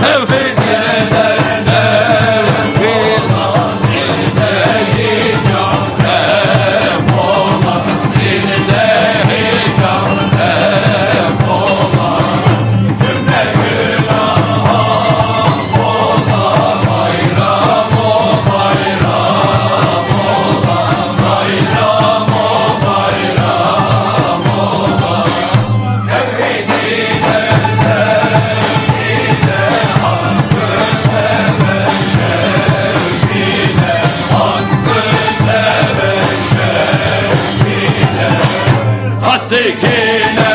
Tevhid ile Stick out.